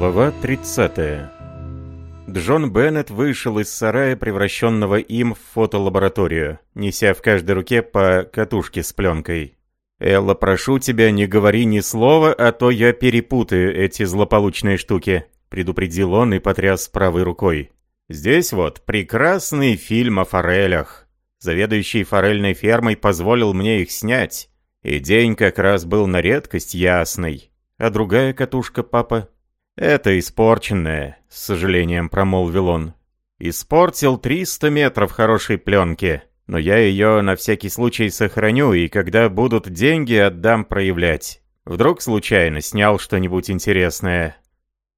Глава 30. Джон Беннет вышел из сарая, превращенного им в фотолабораторию, неся в каждой руке по катушке с пленкой. «Элла, прошу тебя, не говори ни слова, а то я перепутаю эти злополучные штуки», предупредил он и потряс правой рукой. «Здесь вот прекрасный фильм о форелях. Заведующий форельной фермой позволил мне их снять, и день как раз был на редкость ясный. А другая катушка, папа?» «Это испорченное», — с сожалением промолвил он. «Испортил 300 метров хорошей пленки, но я ее на всякий случай сохраню, и когда будут деньги, отдам проявлять. Вдруг случайно снял что-нибудь интересное».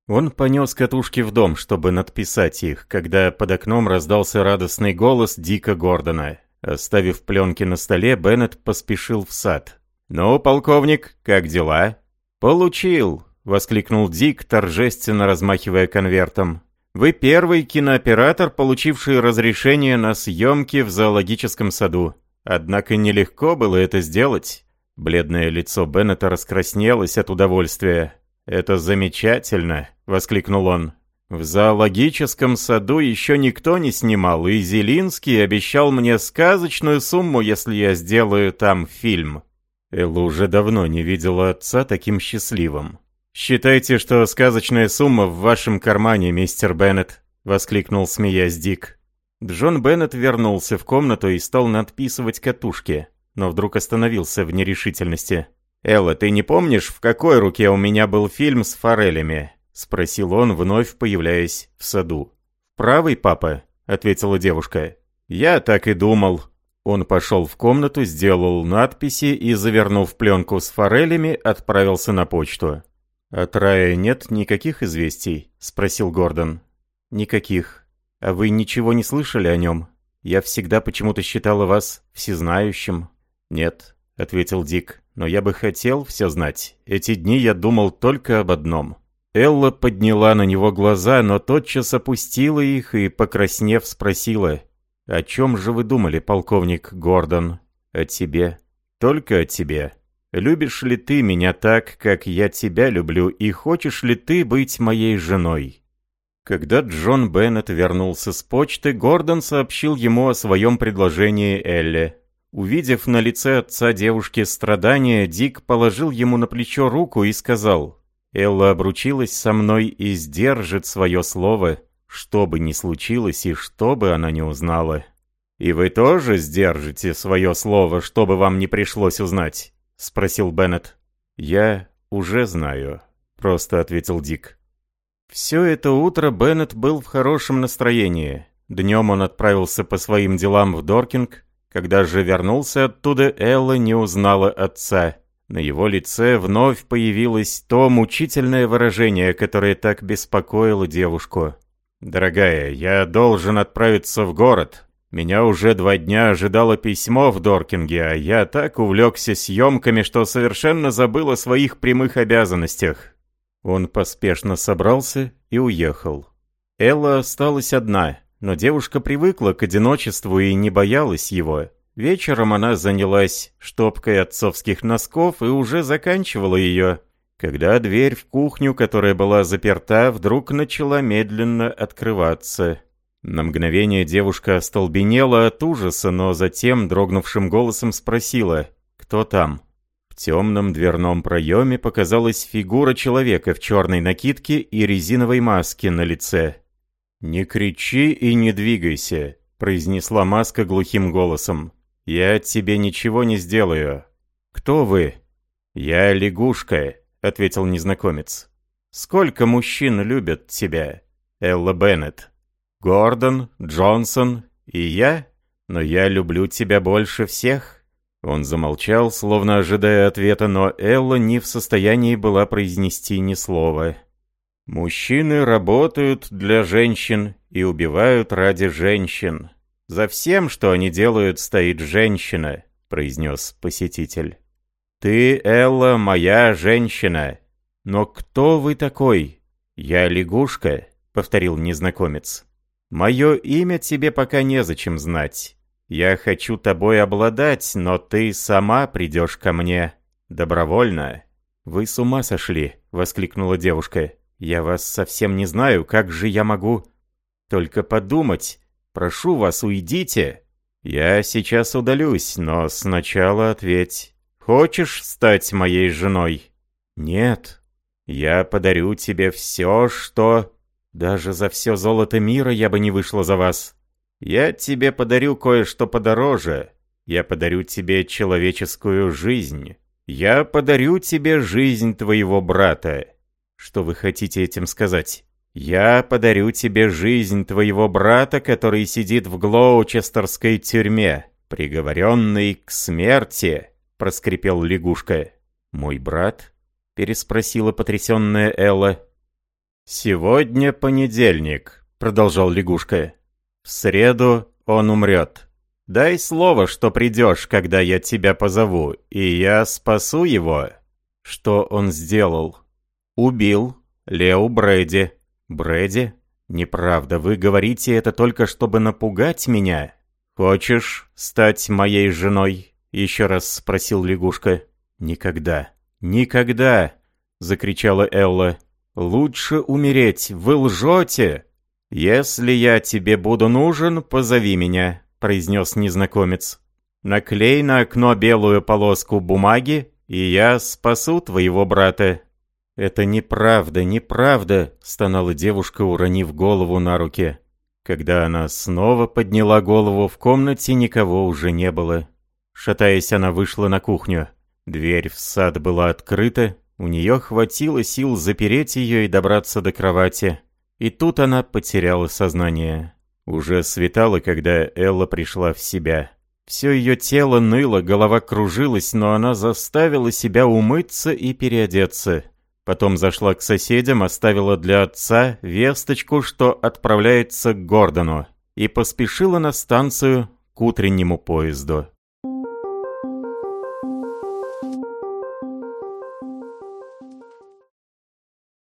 Он понес катушки в дом, чтобы надписать их, когда под окном раздался радостный голос Дика Гордона. Оставив пленки на столе, Беннет поспешил в сад. «Ну, полковник, как дела?» «Получил», — воскликнул Дик, торжественно размахивая конвертом. «Вы первый кинооператор, получивший разрешение на съемки в зоологическом саду. Однако нелегко было это сделать». Бледное лицо Беннета раскраснелось от удовольствия. «Это замечательно!» — воскликнул он. «В зоологическом саду еще никто не снимал, и Зелинский обещал мне сказочную сумму, если я сделаю там фильм». Элла уже давно не видела отца таким счастливым. «Считайте, что сказочная сумма в вашем кармане, мистер Беннет», — воскликнул, смеясь Дик. Джон Беннет вернулся в комнату и стал надписывать катушки, но вдруг остановился в нерешительности. «Элла, ты не помнишь, в какой руке у меня был фильм с форелями?» — спросил он, вновь появляясь в саду. «Правый, папа?» — ответила девушка. «Я так и думал». Он пошел в комнату, сделал надписи и, завернув пленку с форелями, отправился на почту. «От Рая нет никаких известий?» — спросил Гордон. «Никаких. А вы ничего не слышали о нем? Я всегда почему-то считала вас всезнающим». «Нет», — ответил Дик, — «но я бы хотел все знать. Эти дни я думал только об одном». Элла подняла на него глаза, но тотчас опустила их и, покраснев, спросила, «О чем же вы думали, полковник Гордон? О тебе? Только о тебе?» Любишь ли ты меня так, как я тебя люблю, и хочешь ли ты быть моей женой?» Когда Джон Беннет вернулся с почты, Гордон сообщил ему о своем предложении Элле. Увидев на лице отца девушки страдания, Дик положил ему на плечо руку и сказал, «Элла обручилась со мной и сдержит свое слово, что бы ни случилось и что бы она не узнала. И вы тоже сдержите свое слово, что бы вам не пришлось узнать?» — спросил Беннет. «Я уже знаю», — просто ответил Дик. Все это утро Беннет был в хорошем настроении. Днем он отправился по своим делам в Доркинг. Когда же вернулся оттуда, Элла не узнала отца. На его лице вновь появилось то мучительное выражение, которое так беспокоило девушку. «Дорогая, я должен отправиться в город», меня уже два дня ожидало письмо в Доркинге, а я так увлекся съемками, что совершенно забыл о своих прямых обязанностях. Он поспешно собрался и уехал. Элла осталась одна, но девушка привыкла к одиночеству и не боялась его. Вечером она занялась штопкой отцовских носков и уже заканчивала ее, когда дверь в кухню, которая была заперта, вдруг начала медленно открываться. На мгновение девушка остолбенела от ужаса, но затем дрогнувшим голосом спросила «Кто там?». В темном дверном проеме показалась фигура человека в черной накидке и резиновой маске на лице. «Не кричи и не двигайся», — произнесла маска глухим голосом. «Я тебе ничего не сделаю». «Кто вы?» «Я лягушка», — ответил незнакомец. «Сколько мужчин любят тебя?» «Элла Беннет». Гордон, Джонсон и я? Но я люблю тебя больше всех». Он замолчал, словно ожидая ответа, но Элла не в состоянии была произнести ни слова. «Мужчины работают для женщин и убивают ради женщин. За всем, что они делают, стоит женщина», — произнес посетитель. «Ты, Элла, моя женщина. Но кто вы такой?» «Я лягушка», — повторил незнакомец. Мое имя тебе пока незачем знать. Я хочу тобой обладать, но ты сама придешь ко мне. Добровольно». «Вы с ума сошли!» — воскликнула девушка. Я вас совсем не знаю, как же я могу... Только подумать. Прошу вас, уйдите. Я сейчас удалюсь, но сначала ответь. Хочешь стать моей женой? Нет. Я подарю тебе все, что... Даже за все золото мира я бы не вышла за вас. Я тебе подарю кое-что подороже. Я подарю тебе человеческую жизнь. Я подарю тебе жизнь твоего брата. Что вы хотите этим сказать? Я подарю тебе жизнь твоего брата, который сидит в Глоучестерской тюрьме, приговоренный к смерти, проскрипел лягушка. Мой брат? переспросила потрясенная Элла. «Сегодня понедельник», — продолжал лягушка. «В среду он умрет. Дай слово, что придешь, когда я тебя позову, и я спасу его». Что он сделал? Убил Лео Брэди. Брэди? Неправда, вы говорите это только, чтобы напугать меня. Хочешь стать моей женой? Еще раз спросил лягушка. Никогда. Никогда! Закричала Элла. «Лучше умереть, вы лжете!» «Если я тебе буду нужен, позови меня», — произнес незнакомец. «Наклей на окно белую полоску бумаги, и я спасу твоего брата». «Это неправда, неправда», — стонала девушка, уронив голову на руки. Когда она снова подняла голову, в комнате никого уже не было. Шатаясь, она вышла на кухню. Дверь в сад была открыта, у нее хватило сил запереть ее и добраться до кровати. И тут она потеряла сознание. Уже светало, когда Элла пришла в себя. Все ее тело ныло, голова кружилась, но она заставила себя умыться и переодеться. Потом зашла к соседям, оставила для отца весточку, что отправляется к Гордону, и поспешила на станцию к утреннему поезду.